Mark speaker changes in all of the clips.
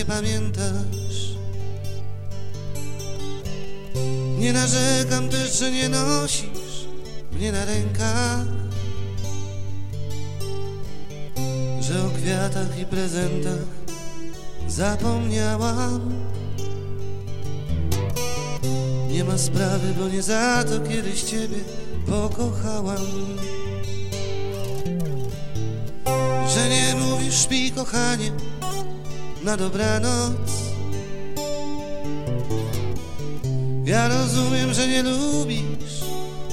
Speaker 1: nie pamiętasz. Nie narzekam też, że nie nosisz mnie na rękach. Że o kwiatach i prezentach zapomniałam. Nie ma sprawy, bo nie za to kiedyś ciebie pokochałam. Że nie mówisz śpi kochanie na dobranoc. Ja rozumiem, że nie lubisz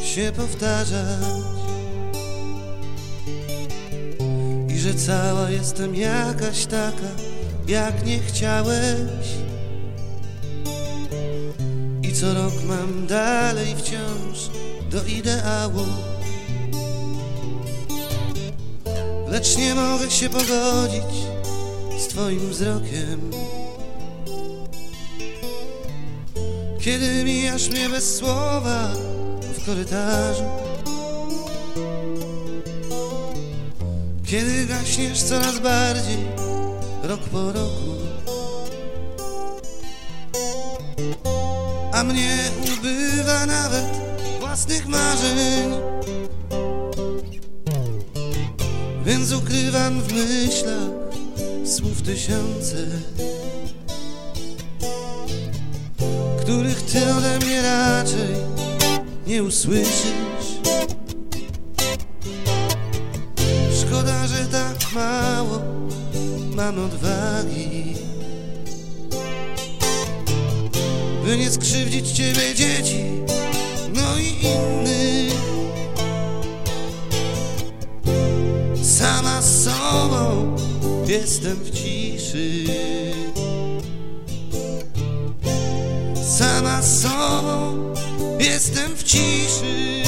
Speaker 1: się powtarzać I że cała jestem jakaś taka, jak nie chciałeś. I co rok mam dalej wciąż do ideału. Lecz nie mogę się pogodzić z twoim wzrokiem. Kiedy mijasz mnie bez słowa w korytarzu Kiedy gaśniesz coraz bardziej rok po roku A mnie ubywa nawet własnych marzeń. Więc ukrywam w myślach słów tysiące których ty ode mnie raczej nie usłyszysz. Szkoda, że tak mało mam odwagi, by nie skrzywdzić ciebie dzieci, no i innych. Jestem w ciszy. sama z sobą jestem w ciszy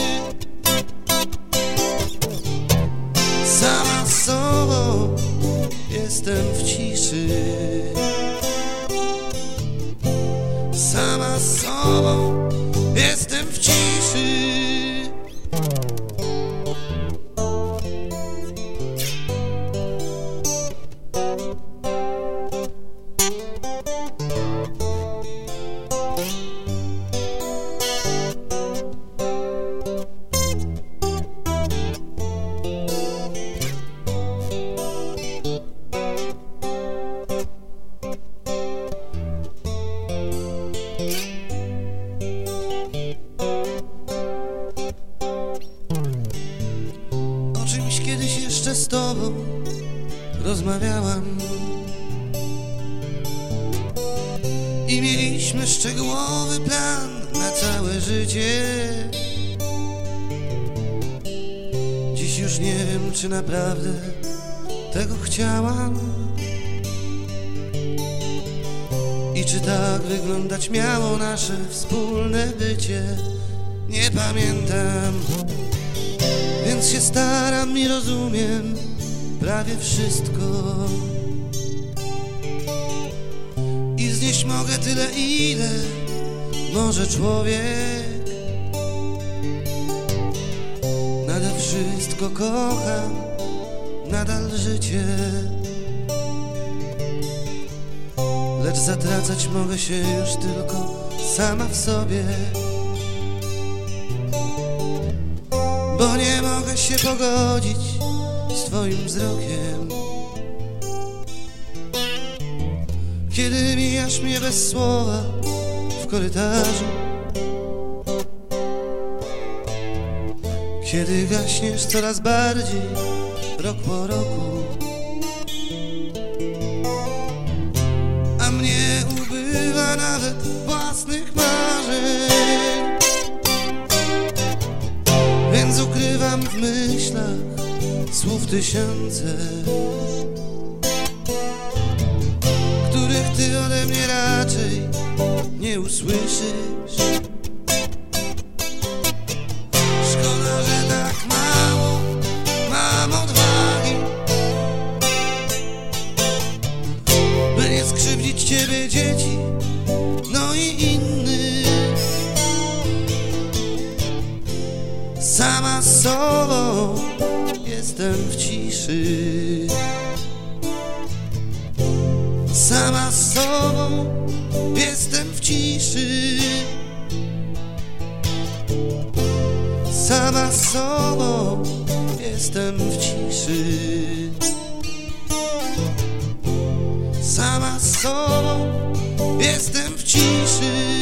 Speaker 1: Sama z sobą jestem w ciszy Sama z sobą jestem w jeszcze z tobą rozmawiałam. I mieliśmy szczegółowy plan na całe życie. Dziś już nie wiem, czy naprawdę tego chciałam. I czy tak wyglądać miało nasze wspólne bycie Nie pamiętam. Więc się staram i rozumiem prawie wszystko. I znieść mogę tyle, ile może człowiek. Nadal wszystko kocham, nadal życie. Lecz zatracać mogę się już tylko sama w sobie Bo nie mogę się pogodzić z twoim wzrokiem. Kiedy mijasz mnie bez słowa w korytarzu Kiedy gaśniesz coraz bardziej rok po roku A mnie ubywa nawet własnych marzeń Ukrywam w myślach słów tysiące Których ty ode mnie raczej nie usłyszysz. Szkoda, że tak mało mam odwagi By nie skrzywdzić ciebie dzieci No i innych solo Jestem w ciszy. Sama sobą Jestem w ciszy. Sama sobą Jestem w ciszy. Sama sobą Jestem w ciszy.